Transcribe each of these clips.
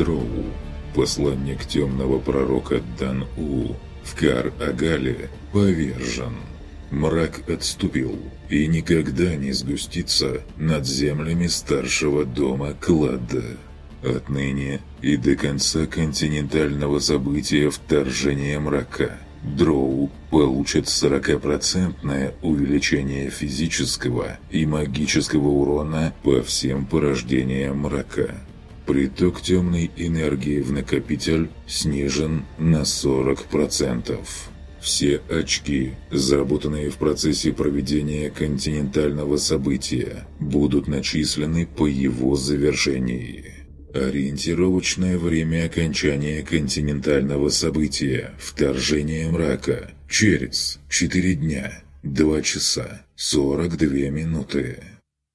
Дроу! Посланник темного пророка Дан-У в Кар-Агале повержен. Мрак отступил и никогда не сгустится над землями старшего дома Клада. Отныне и до конца континентального события вторжения мрака Дроу получат 40% увеличение физического и магического урона по всем порождениям мрака. Приток темной энергии в накопитель снижен на 40%. Все очки, заработанные в процессе проведения континентального события, будут начислены по его завершении. Ориентировочное время окончания континентального события «Вторжение мрака» через 4 дня, 2 часа, 42 минуты.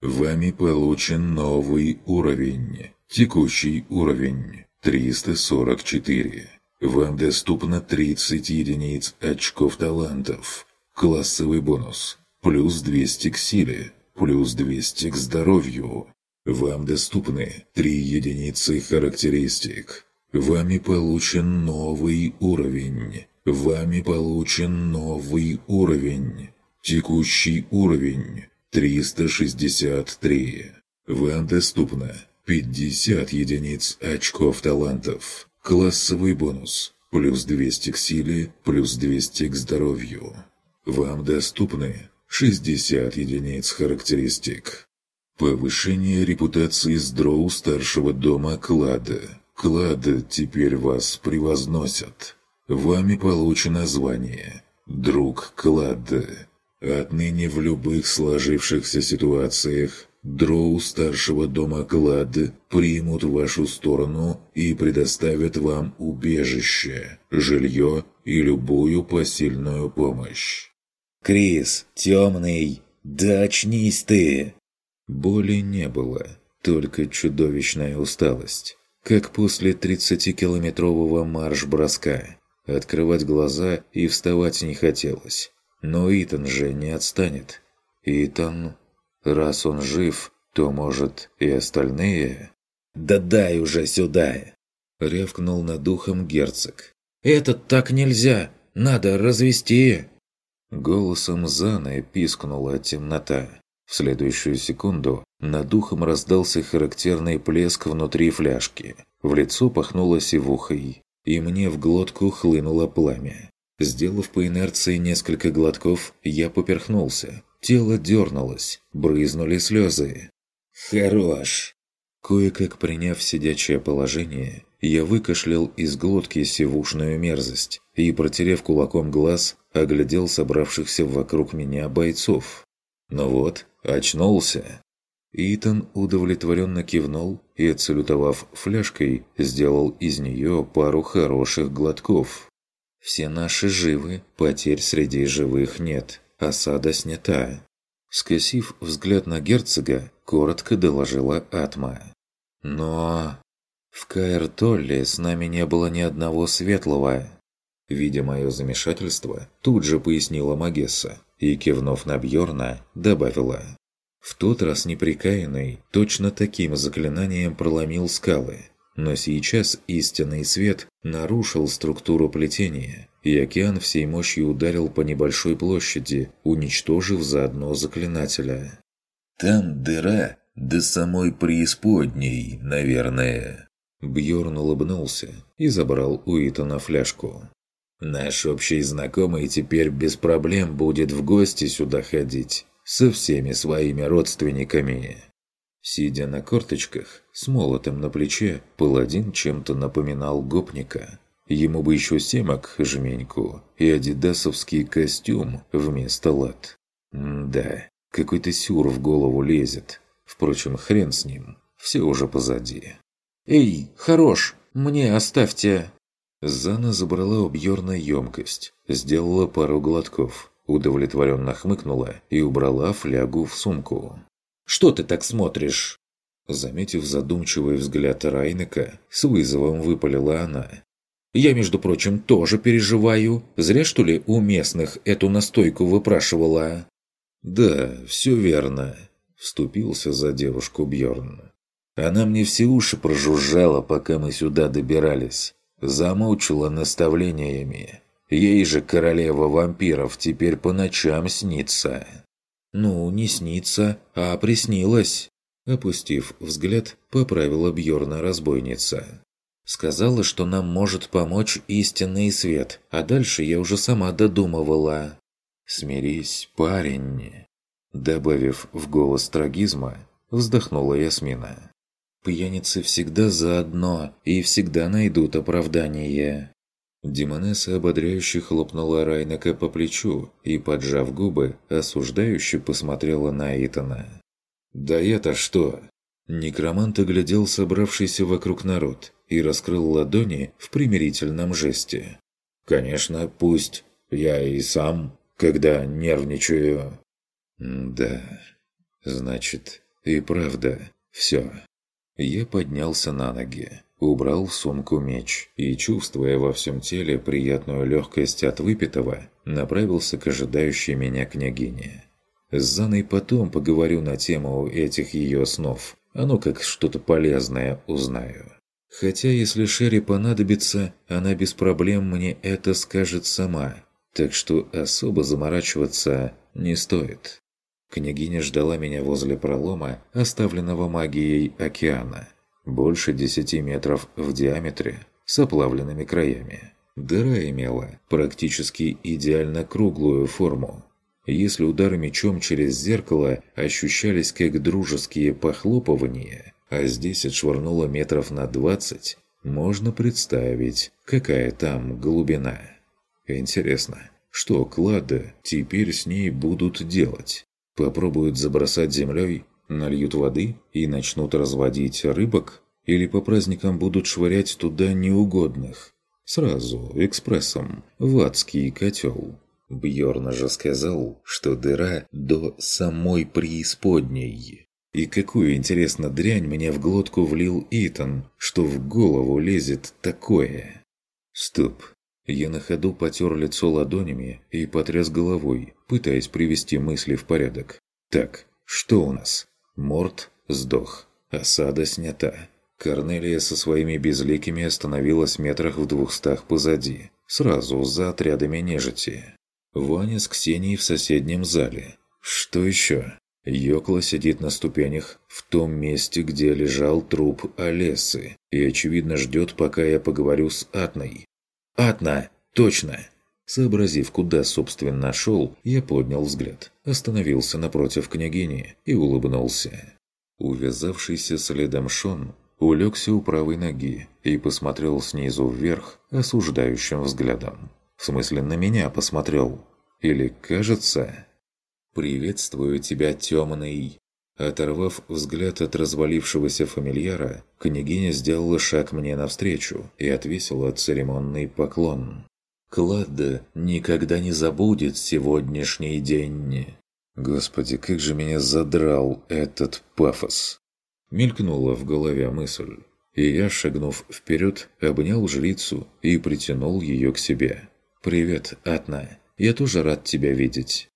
Вами получен новый уровень. Текущий уровень 344. Вам доступно 30 единиц очков талантов. Классовый бонус. Плюс 200 к силе. Плюс 200 к здоровью. Вам доступны 3 единицы характеристик. Вами получен новый уровень. Вами получен новый уровень. Текущий уровень 363. Вам доступно 50 единиц очков талантов. Классовый бонус. Плюс 200 к силе, плюс 200 к здоровью. Вам доступны 60 единиц характеристик. Повышение репутации с дроу старшего дома Клада. Клада теперь вас превозносят. Вами получено звание «Друг Клада». Отныне в любых сложившихся ситуациях Дроу старшего дома Клад примут вашу сторону и предоставят вам убежище, жилье и любую посильную помощь. «Крис, темный, да очнись ты!» Боли не было, только чудовищная усталость. Как после 30-километрового марш-броска. Открывать глаза и вставать не хотелось. Но Итан же не отстанет. Итан... Раз он жив, то, может, и остальные... «Да дай уже сюда!» Рявкнул над духом герцог. «Этот так нельзя! Надо развести!» Голосом Заны пискнула темнота. В следующую секунду над духом раздался характерный плеск внутри фляжки. В лицо пахнуло сивухой, и мне в глотку хлынуло пламя. Сделав по инерции несколько глотков, я поперхнулся. Тело дернулось, брызнули слезы. «Хорош!» Кое-как приняв сидячее положение, я выкашлял из глотки сивушную мерзость и, протерев кулаком глаз, оглядел собравшихся вокруг меня бойцов. Ну вот, очнулся. Итан удовлетворенно кивнул и, отсалютовав фляжкой, сделал из нее пару хороших глотков. «Все наши живы, потерь среди живых нет, осада снята». Скосив взгляд на герцога, коротко доложила Атма. «Но...» «В Каэр-Толле с нами не было ни одного светлого». Видя мое замешательство, тут же пояснила Магесса и, кивнув на Бьорна, добавила. В тот раз неприкаянный точно таким заклинанием проломил скалы, но сейчас истинный свет нарушил структуру плетения, и океан всей мощью ударил по небольшой площади, уничтожив заодно заклинателя. «Там дыра до самой преисподней, наверное». Бьорн улыбнулся и забрал у Итана фляжку. Наш общий знакомый теперь без проблем будет в гости сюда ходить со всеми своими родственниками. Сидя на корточках, с молотом на плече, паладин чем-то напоминал гопника. Ему бы еще семок, жменьку и адидасовский костюм вместо лад. Да, какой-то сюр в голову лезет. Впрочем, хрен с ним, все уже позади. «Эй, хорош, мне оставьте!» Зана забрала у емкость, сделала пару глотков, удовлетворенно хмыкнула и убрала флягу в сумку. «Что ты так смотришь?» Заметив задумчивый взгляд Райнека, с вызовом выпалила она. «Я, между прочим, тоже переживаю. Зря, что ли, у местных эту настойку выпрашивала?» «Да, все верно», – вступился за девушку Бьорн. Она мне все уши прожужжала, пока мы сюда добирались. Замучила наставлениями. Ей же королева вампиров теперь по ночам снится. «Ну, не снится, а приснилось!» Опустив взгляд, поправила Бьорна разбойница. Сказала, что нам может помочь истинный свет, а дальше я уже сама додумывала. «Смирись, парень!» Добавив в голос трагизма, вздохнула Ясмина. «Пьяницы всегда заодно и всегда найдут оправдание». Демонесса ободряюще хлопнула Райнака по плечу и, поджав губы, осуждающе посмотрела на Итана. «Да я-то что?» Некромант оглядел собравшийся вокруг народ и раскрыл ладони в примирительном жесте. «Конечно, пусть. Я и сам, когда нервничаю». «Да, значит, и правда, все». Я поднялся на ноги. Убрал в сумку меч и, чувствуя во всем теле приятную легкость от выпитого, направился к ожидающей меня княгине. С Заной потом поговорю на тему этих ее снов, ну как что-то полезное узнаю. Хотя если Шерри понадобится, она без проблем мне это скажет сама, так что особо заморачиваться не стоит. Княгиня ждала меня возле пролома, оставленного магией океана – больше 10 метров в диаметре, с оплавленными краями. Дыра имела практически идеально круглую форму. Если удары мечом через зеркало ощущались как дружеские похлопывания, а здесь отшвырнуло метров на 20, можно представить, какая там глубина. Интересно, что клады теперь с ней будут делать? Попробуют забросать землей Нальют воды и начнут разводить рыбок? Или по праздникам будут швырять туда неугодных? Сразу, экспрессом, в адский котел. Бьорна же сказал, что дыра до самой преисподней. И какую, интересно, дрянь мне в глотку влил Итан, что в голову лезет такое? Стоп. Я на ходу потер лицо ладонями и потряс головой, пытаясь привести мысли в порядок. Так, что у нас? Морт сдох. Осада снята. Корнелия со своими безликими остановилась метрах в двухстах позади, сразу за отрядами нежити. Ваня с Ксенией в соседнем зале. Что еще? Йокла сидит на ступенях в том месте, где лежал труп Олесы, и, очевидно, ждет, пока я поговорю с Атной. «Атна! Точно!» Сообразив, куда, собственно, шел, я поднял взгляд, остановился напротив княгини и улыбнулся. Увязавшийся следом Шон улегся у правой ноги и посмотрел снизу вверх осуждающим взглядом. В смысле, на меня посмотрел. Или, кажется... «Приветствую тебя, темный!» Оторвав взгляд от развалившегося фамильяра, княгиня сделала шаг мне навстречу и отвесила церемонный поклон. Кладда никогда не забудет сегодняшний день. Господи, как же меня задрал этот пафос. Мелькнула в голове мысль, и я, шагнув вперед, обнял жрицу и притянул ее к себе. «Привет, Атна. Я тоже рад тебя видеть».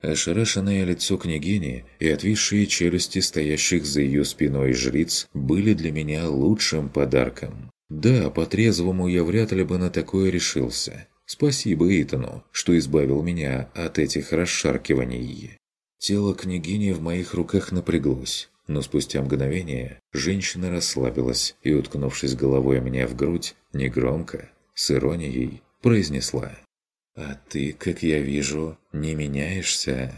Ошарашенное лицо княгини и отвисшие челюсти стоящих за ее спиной жриц были для меня лучшим подарком. Да, по-трезвому я вряд ли бы на такое решился. Спасибо Итану, что избавил меня от этих расшаркиваний. Тело княгини в моих руках напряглось, но спустя мгновение женщина расслабилась и, уткнувшись головой мне в грудь, негромко, с иронией, произнесла «А ты, как я вижу, не меняешься?»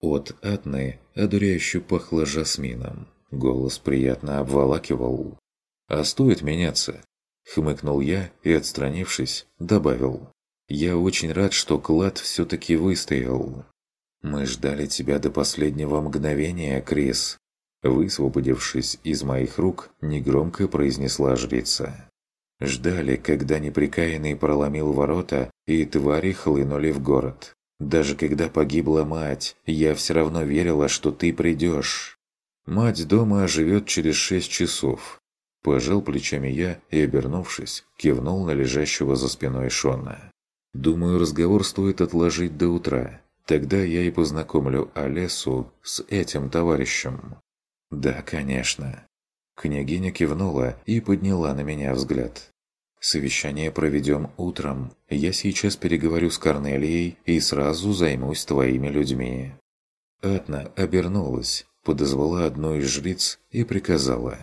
От Атны одуряюще пахло жасмином. Голос приятно обволакивал. «А стоит меняться?» Хмыкнул я и, отстранившись, добавил. Я очень рад, что клад все-таки выстоял. Мы ждали тебя до последнего мгновения, Крис. Высвободившись из моих рук, негромко произнесла жрица. Ждали, когда неприкаянный проломил ворота, и твари хлынули в город. Даже когда погибла мать, я все равно верила, что ты придешь. Мать дома живет через шесть часов. Пожал плечами я и, обернувшись, кивнул на лежащего за спиной Шона. Думаю, разговор стоит отложить до утра. Тогда я и познакомлю Олесу с этим товарищем. Да, конечно. Княгиня кивнула и подняла на меня взгляд. «Совещание проведем утром. Я сейчас переговорю с Корнелией и сразу займусь твоими людьми». Атна обернулась, подозвала одну из жриц и приказала.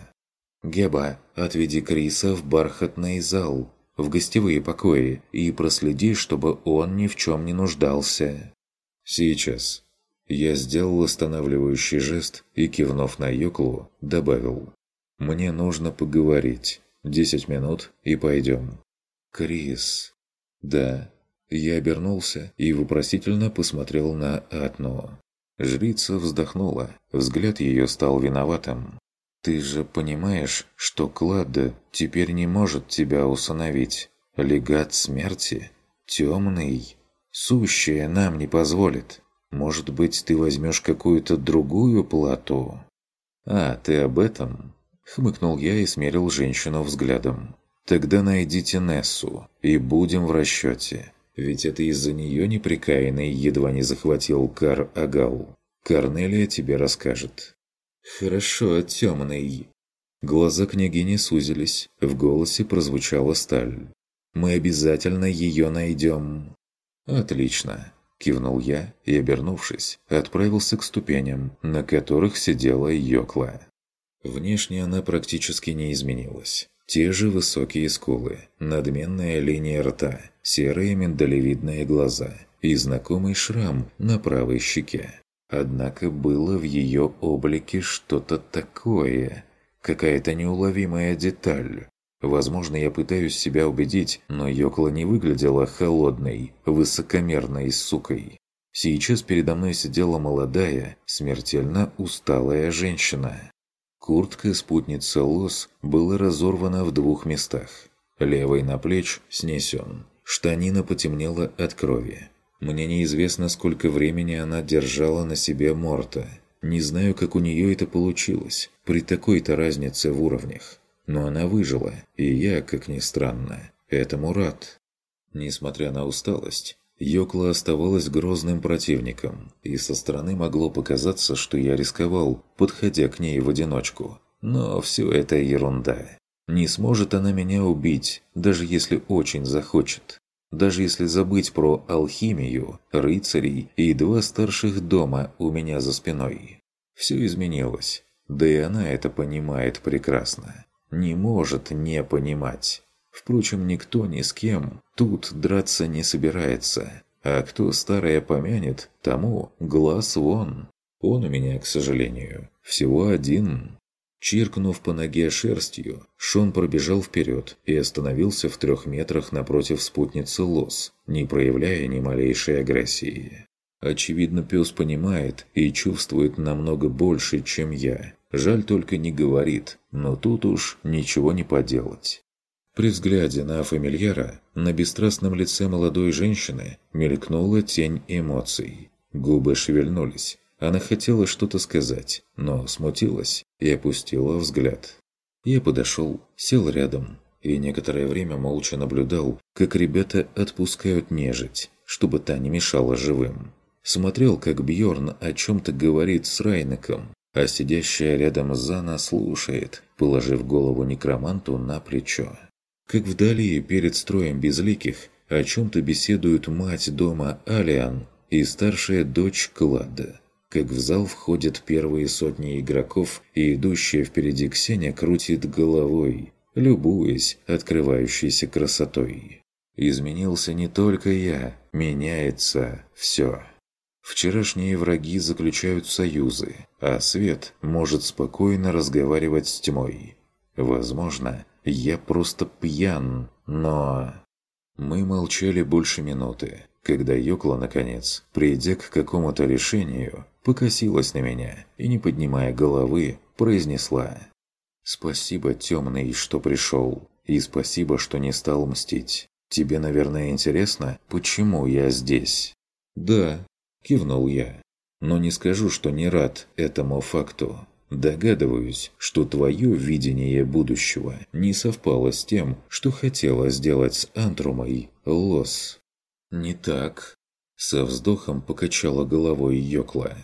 «Геба, отведи Криса в бархатный зал, в гостевые покои, и проследи, чтобы он ни в чем не нуждался». «Сейчас». Я сделал останавливающий жест и, кивнув на Йоклу, добавил. «Мне нужно поговорить. Десять минут и пойдем». «Крис». «Да». Я обернулся и вопросительно посмотрел на Атну. Жрица вздохнула, взгляд ее стал виноватым. «Ты же понимаешь, что Кладда теперь не может тебя усыновить. Легат смерти? Темный? Сущее нам не позволит. Может быть, ты возьмешь какую-то другую плату?» «А, ты об этом?» Хмыкнул я и смерил женщину взглядом. «Тогда найдите Нессу, и будем в расчете. Ведь это из-за нее неприкаянный едва не захватил Кар-Агал. Корнелия тебе расскажет». «Хорошо, темный». Глаза княгини сузились, в голосе прозвучала сталь. «Мы обязательно ее найдем». «Отлично», – кивнул я и, обернувшись, отправился к ступеням, на которых сидела Йокла. Внешне она практически не изменилась. Те же высокие скулы, надменная линия рта, серые миндалевидные глаза и знакомый шрам на правой щеке. Однако было в ее облике что-то такое, какая-то неуловимая деталь. Возможно, я пытаюсь себя убедить, но Йокла не выглядела холодной, высокомерной сукой. Сейчас передо мной сидела молодая, смертельно усталая женщина. Куртка спутницы Лос была разорвана в двух местах. Левый на плеч снесен. Штанина потемнела от крови. Мне неизвестно, сколько времени она держала на себе Морта. Не знаю, как у нее это получилось, при такой-то разнице в уровнях. Но она выжила, и я, как ни странно, этому рад. Несмотря на усталость, Йокла оставалась грозным противником, и со стороны могло показаться, что я рисковал, подходя к ней в одиночку. Но все это ерунда. Не сможет она меня убить, даже если очень захочет. Даже если забыть про алхимию, рыцарей и два старших дома у меня за спиной. Все изменилось. Да и она это понимает прекрасно. Не может не понимать. Впрочем, никто ни с кем тут драться не собирается. А кто старое помянет, тому глаз вон. Он у меня, к сожалению, всего один. Чиркнув по ноге шерстью, Шон пробежал вперед и остановился в трех метрах напротив спутницы Лос, не проявляя ни малейшей агрессии. Очевидно, пес понимает и чувствует намного больше, чем я. Жаль только не говорит, но тут уж ничего не поделать. При взгляде на фамильяра на бесстрастном лице молодой женщины мелькнула тень эмоций. Губы шевельнулись, она хотела что-то сказать, но смутилась и опустила взгляд. Я подошел, сел рядом и некоторое время молча наблюдал, как ребята отпускают нежить, чтобы та не мешала живым. Смотрел, как Бьорн о чем-то говорит с Райнеком, а сидящая рядом Зана слушает, положив голову некроманту на плечо. Как вдали, перед строем безликих, о чем-то беседуют мать дома Алиан и старшая дочь Клада как в зал входят первые сотни игроков, и идущая впереди Ксения крутит головой, любуясь открывающейся красотой. Изменился не только я, меняется все. Вчерашние враги заключают союзы, а свет может спокойно разговаривать с тьмой. Возможно, я просто пьян, но... Мы молчали больше минуты, когда Йокла, наконец, придя к какому-то решению, покосилась на меня и, не поднимая головы, произнесла «Спасибо, темный, что пришел, и спасибо, что не стал мстить. Тебе, наверное, интересно, почему я здесь?» «Да», – кивнул я, – «но не скажу, что не рад этому факту. Догадываюсь, что твое видение будущего не совпало с тем, что хотела сделать с Антрумой Лос». «Не так», – со вздохом покачала головой Йокла.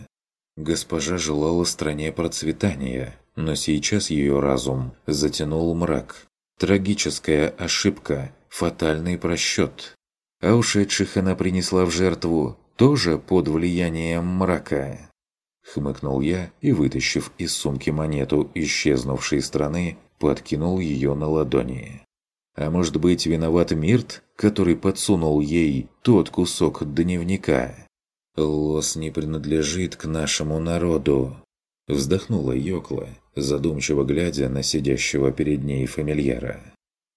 Госпожа желала стране процветания, но сейчас ее разум затянул мрак. Трагическая ошибка, фатальный просчет. А ушедших она принесла в жертву тоже под влиянием мрака. Хмыкнул я и, вытащив из сумки монету исчезнувшей страны, подкинул ее на ладони. А может быть, виноват Мирт, который подсунул ей тот кусок дневника? Лос не принадлежит к нашему народу. Вздохнула Йокла, задумчиво глядя на сидящего перед ней фамильяра.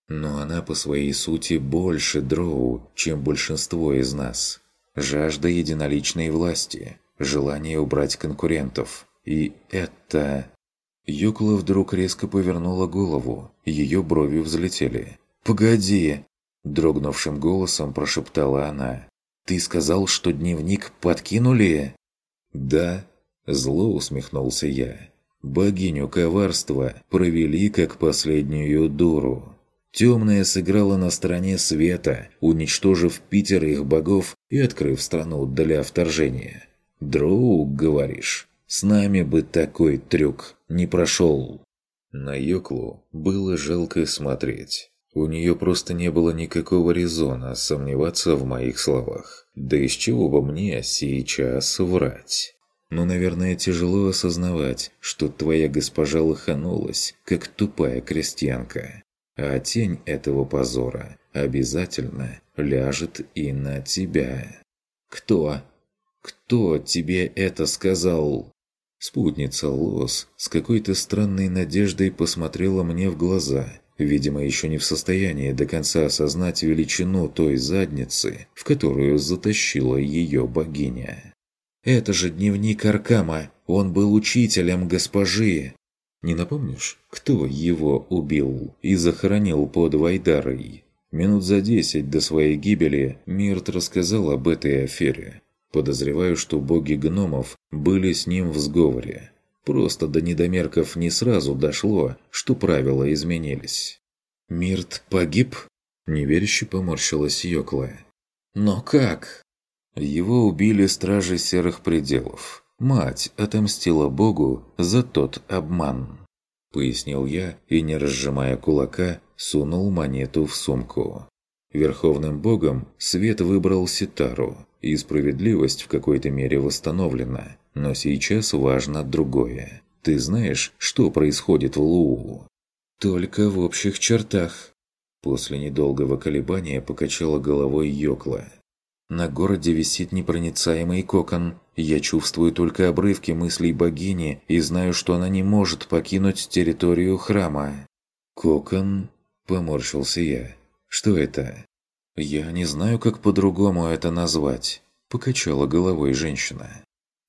Но она по своей сути больше дроу, чем большинство из нас. Жажда единоличной власти, желание убрать конкурентов. И это... Йокла вдруг резко повернула голову, ее брови взлетели. «Погоди!» – дрогнувшим голосом прошептала она. «Ты сказал, что дневник подкинули?» «Да», – зло усмехнулся я. «Богиню коварства провели как последнюю дуру». Темная сыграла на стороне света, уничтожив пятерых богов и открыв страну для вторжения. «Дроу, говоришь? С нами бы такой трюк не прошел». На Йоклу было жалко смотреть. У нее просто не было никакого резона сомневаться в моих словах. Да из чего бы мне сейчас врать? Но, наверное, тяжело осознавать, что твоя госпожа лоханулась, как тупая крестьянка. А тень этого позора обязательно ляжет и на тебя. Кто? Кто тебе это сказал? Спутница Лос с какой-то странной надеждой посмотрела мне в глаза видимо, еще не в состоянии до конца осознать величину той задницы, в которую затащила ее богиня. «Это же дневник Аркама! Он был учителем госпожи!» «Не напомнишь, кто его убил и захоронил под Вайдарой?» Минут за десять до своей гибели Мирт рассказал об этой афере. Подозреваю, что боги гномов были с ним в сговоре. Просто до недомерков не сразу дошло, что правила изменились. «Мирт погиб?» – неверяще поморщилась Йокла. «Но как?» Его убили стражи Серых Пределов. Мать отомстила Богу за тот обман. Пояснил я и, не разжимая кулака, сунул монету в сумку. Верховным Богом Свет выбрал Ситару, и справедливость в какой-то мере восстановлена. Но сейчас важно другое. Ты знаешь, что происходит в Луу? Только в общих чертах. После недолгого колебания покачала головой Йокла. На городе висит непроницаемый кокон. Я чувствую только обрывки мыслей богини и знаю, что она не может покинуть территорию храма. «Кокон?» – поморщился я. «Что это?» «Я не знаю, как по-другому это назвать», – покачала головой женщина.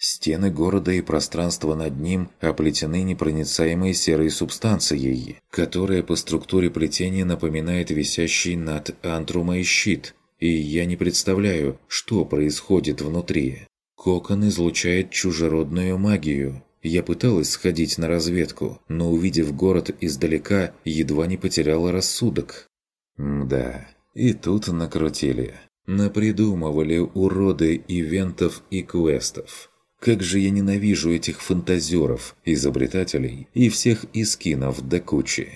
Стены города и пространство над ним оплетены непроницаемой серой субстанцией, которая по структуре плетения напоминает висящий над антрумой щит, и я не представляю, что происходит внутри. Кокон излучает чужеродную магию. Я пыталась сходить на разведку, но увидев город издалека, едва не потеряла рассудок. Мда, и тут накрутили. Напридумывали уроды ивентов и квестов. Как же я ненавижу этих фантазеров, изобретателей и всех искинов до кучи.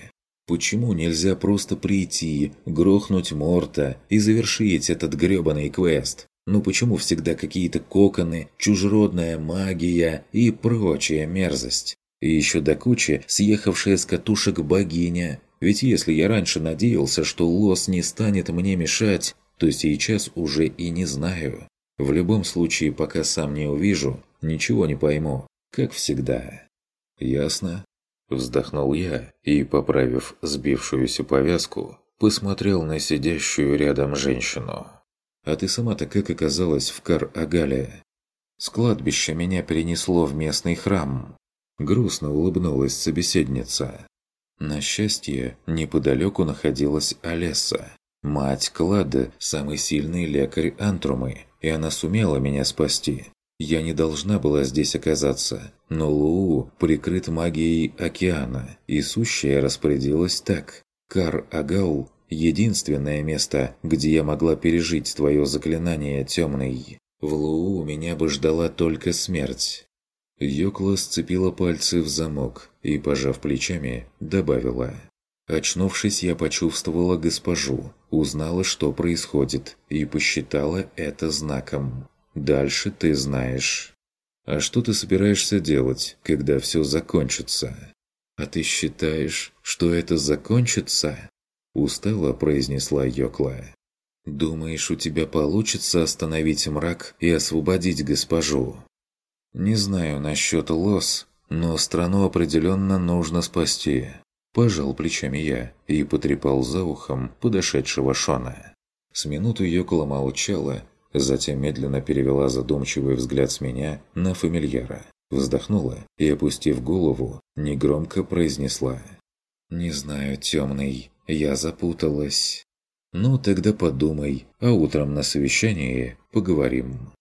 Почему нельзя просто прийти, грохнуть Морта и завершить этот грёбаный квест? Ну почему всегда какие-то коконы, чужеродная магия и прочая мерзость? И еще до кучи съехавшая с катушек богиня. Ведь если я раньше надеялся, что лос не станет мне мешать, то сейчас уже и не знаю. В любом случае, пока сам не увижу, ничего не пойму, как всегда. Ясно? Вздохнул я и, поправив сбившуюся повязку, посмотрел на сидящую рядом женщину. «А ты сама-то как оказалась в Кар-Агале?» «С кладбища меня перенесло в местный храм». Грустно улыбнулась собеседница. На счастье, неподалеку находилась Олеса. Мать Клады – самый сильный лекарь Антрумы, и она сумела меня спасти. Я не должна была здесь оказаться, но Луу прикрыт магией океана, и сущая распорядилась так. Кар-Агал – единственное место, где я могла пережить твое заклинание темный. В Луу меня бы ждала только смерть. Йокла сцепила пальцы в замок и, пожав плечами, добавила. Очнувшись, я почувствовала госпожу, узнала, что происходит, и посчитала это знаком. Дальше ты знаешь. А что ты собираешься делать, когда все закончится? А ты считаешь, что это закончится? Устало произнесла Йокла. «Думаешь, у тебя получится остановить мрак и освободить госпожу?» «Не знаю насчет лос, но страну определенно нужно спасти. Пожал плечами я и потрепал за ухом подошедшего Шона. С минуту Йокола молчала, затем медленно перевела задумчивый взгляд с меня на фамильяра. Вздохнула и, опустив голову, негромко произнесла. «Не знаю, темный, я запуталась». «Ну, тогда подумай, а утром на совещании поговорим».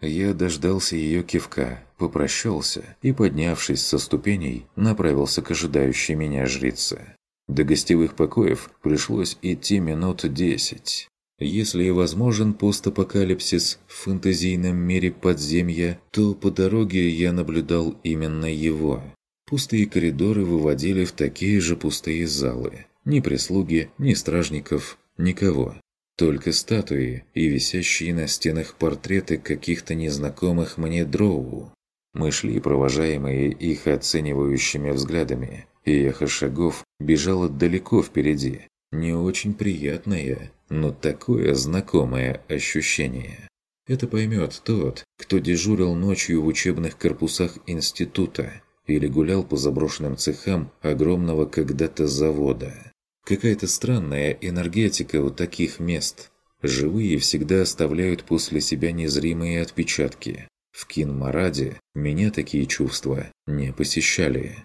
Я дождался ее кивка, попрощался и, поднявшись со ступеней, направился к ожидающей меня жрице. До гостевых покоев пришлось идти минут десять. Если и возможен постапокалипсис в фэнтезийном мире подземья, то по дороге я наблюдал именно его. Пустые коридоры выводили в такие же пустые залы. Ни прислуги, ни стражников, никого. Только статуи и висящие на стенах портреты каких-то незнакомых мне дроу. Мы шли, провожаемые их оценивающими взглядами, и эхо шагов бежало далеко впереди. Не очень приятное, но такое знакомое ощущение. Это поймет тот, кто дежурил ночью в учебных корпусах института или гулял по заброшенным цехам огромного когда-то завода. Какая-то странная энергетика у таких мест. Живые всегда оставляют после себя незримые отпечатки. В Кинмараде меня такие чувства не посещали.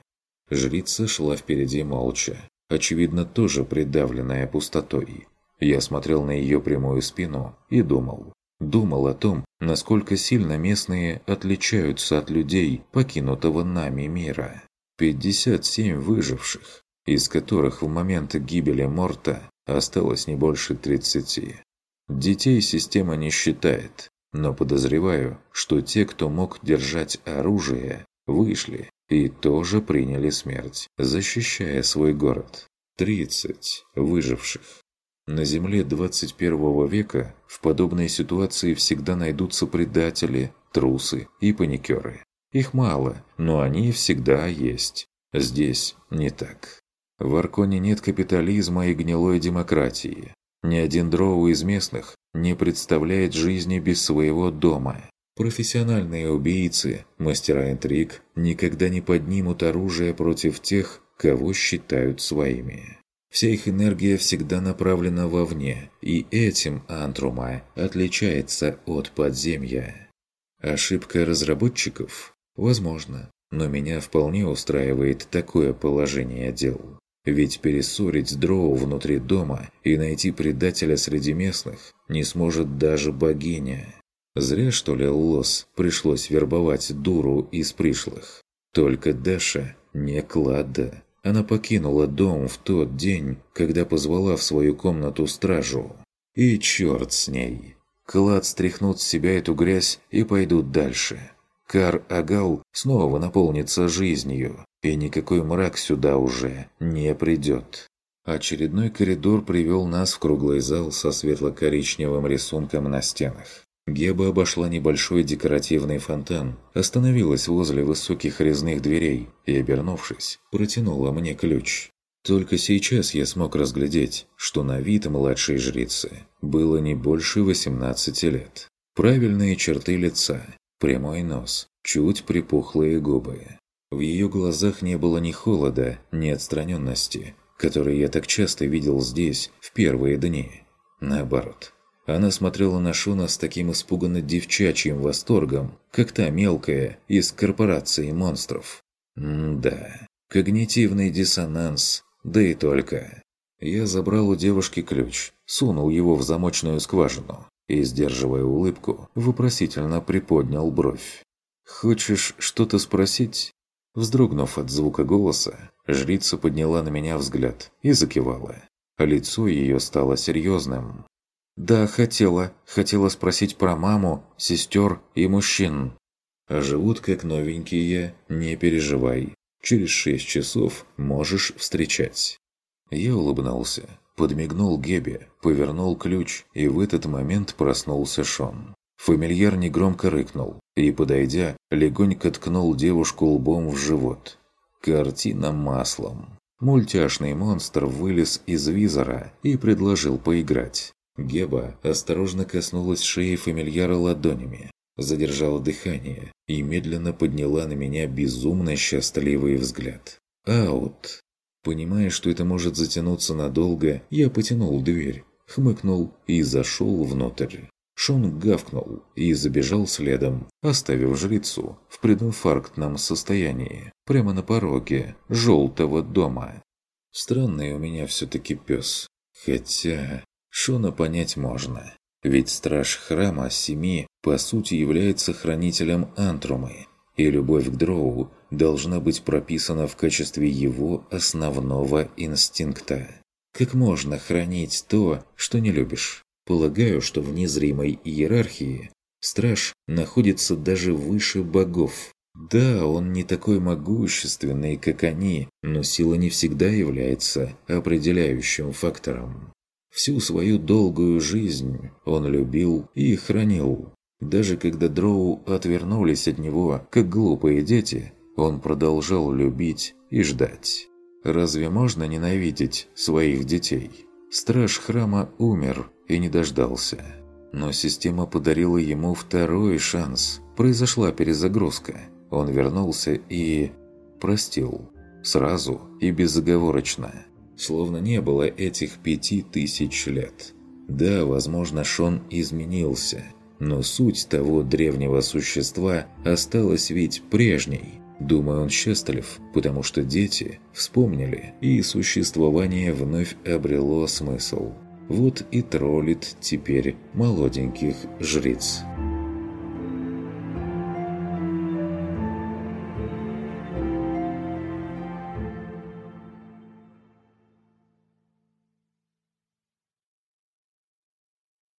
Жрица шла впереди молча, очевидно, тоже придавленная пустотой. Я смотрел на ее прямую спину и думал. Думал о том, насколько сильно местные отличаются от людей, покинутого нами мира. 57 выживших из которых в момент гибели Морта осталось не больше 30. Детей система не считает, но подозреваю, что те, кто мог держать оружие, вышли и тоже приняли смерть, защищая свой город. 30 выживших. На земле 21 века в подобной ситуации всегда найдутся предатели, трусы и паникеры. Их мало, но они всегда есть. Здесь не так. В Арконе нет капитализма и гнилой демократии. Ни один дроу из местных не представляет жизни без своего дома. Профессиональные убийцы, мастера интриг, никогда не поднимут оружие против тех, кого считают своими. Вся их энергия всегда направлена вовне, и этим Антрума отличается от подземья. Ошибка разработчиков? Возможно, но меня вполне устраивает такое положение дел. Ведь перессорить дроу внутри дома и найти предателя среди местных не сможет даже богиня. Зря, что ли, Лос пришлось вербовать дуру из пришлых. Только Даша не клада. Она покинула дом в тот день, когда позвала в свою комнату стражу. И черт с ней. Клад стряхнут с себя эту грязь и пойдут дальше. Кар-Агал снова наполнится жизнью, и никакой мрак сюда уже не придет. Очередной коридор привел нас в круглый зал со светло-коричневым рисунком на стенах. Геба обошла небольшой декоративный фонтан, остановилась возле высоких резных дверей и, обернувшись, протянула мне ключ. Только сейчас я смог разглядеть, что на вид младшей жрицы было не больше 18 лет. Правильные черты лица, прямой нос, чуть припухлые губы. В ее глазах не было ни холода, ни отстраненности, которые я так часто видел здесь в первые дни. Наоборот, она смотрела на Шона с таким испуганно девчачьим восторгом, как та мелкая из корпорации монстров. М-да, когнитивный диссонанс, да и только. Я забрал у девушки ключ, сунул его в замочную скважину и, сдерживая улыбку, вопросительно приподнял бровь. «Хочешь что-то спросить?» Вздрогнув от звука голоса, жрица подняла на меня взгляд и закивала. Лицо ее стало серьезным. «Да, хотела. Хотела спросить про маму, сестер и мужчин». А живут как новенькие, не переживай. Через шесть часов можешь встречать». Я улыбнулся, подмигнул Гебе, повернул ключ, и в этот момент проснулся Шон. Фамильяр негромко рыкнул и, подойдя, легонько ткнул девушку лбом в живот. Картина маслом. Мультяшный монстр вылез из визора и предложил поиграть. Геба осторожно коснулась шеи фамильяра ладонями, задержала дыхание и медленно подняла на меня безумно счастливый взгляд. «Аут!» Понимая, что это может затянуться надолго, я потянул дверь, хмыкнул и зашел внутрь. Шон гавкнул и забежал следом, оставив жрицу в прединфарктном состоянии, прямо на пороге желтого дома. Странный у меня все-таки пес. Хотя, Шона понять можно. Ведь страж храма Семи, по сути, является хранителем Антрумы, и любовь к Дроу должна быть прописана в качестве его основного инстинкта. Как можно хранить то, что не любишь? Полагаю, что в незримой иерархии страж находится даже выше богов. Да, он не такой могущественный, как они, но сила не всегда является определяющим фактором. Всю свою долгую жизнь он любил и хранил. Даже когда дроу отвернулись от него, как глупые дети, он продолжал любить и ждать. Разве можно ненавидеть своих детей? Страж храма умер, и не дождался. Но система подарила ему второй шанс. Произошла перезагрузка. Он вернулся и... простил. Сразу и безоговорочно. Словно не было этих пяти тысяч лет. Да, возможно, Шон изменился. Но суть того древнего существа осталась ведь прежней. Думаю, он счастлив, потому что дети вспомнили, и существование вновь обрело смысл. Вот и троллит теперь молоденьких жриц.